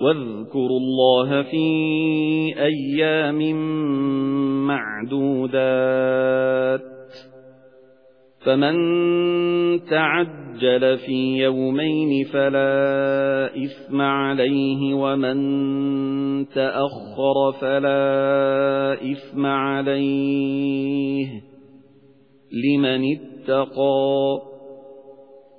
وَاذْكُرُوا اللَّهَ فِي أَيَّامٍ مَّعْدُودَاتٍ فَمَن تَعَجَّلَ فِي يَوْمَيْنِ فَلَا إِثْمَ عَلَيْهِ وَمَن تَأَخَّرَ فَلَا إِثْمَ عَلَيْهِ لِمَنِ اتَّقَى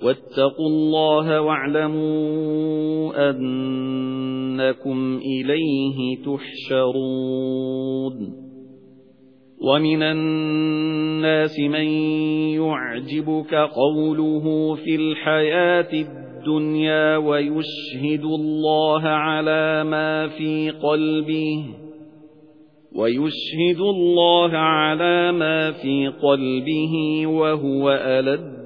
وَاتَّقُوا اللَّهَ وَاعْلَمُوا أَنَّكُمْ إِلَيْهِ تُحْشَرُونَ. وَمِنَ النَّاسِ مَن يُعْجِبُكَ قَوْلُهُ فِي الْحَيَاةِ الدُّنْيَا وَيُشْهِدُ اللَّهَ عَلَى مَا فِي قَلْبِهِ وَيُشْهِدُ اللَّهَ عَلَى مَا فِي قَلْبِهِ وَهُوَ أَلَدُّ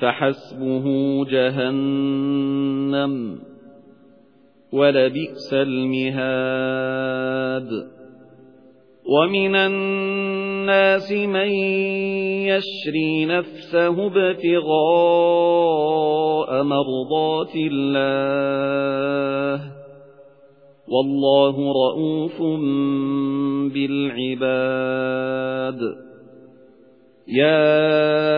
فَحَسْبُهُ جَهَنَّمُ وَلَبِئْسَ الْمِهَادُ. وَمِنَ النَّاسِ مَن يَشْرِي نَفْسَهُ ابْتِغَاءَ مَرْضَاتِ اللَّهِ. وَاللَّهُ رَءُوفٌ بِالْعِبَادِ. يَا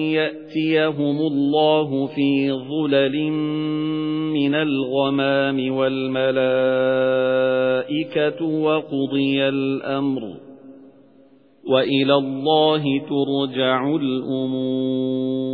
يَأْتِيَهُمُ اللَّهُ فِي ظُلَلٍ مِنَ الْغَمَامِ وَالْمَلَائِكَةُ وَقُضِيَ الْأَمْرُ وَإِلَى اللَّهِ تُرْجَعُ الْأُمُورُ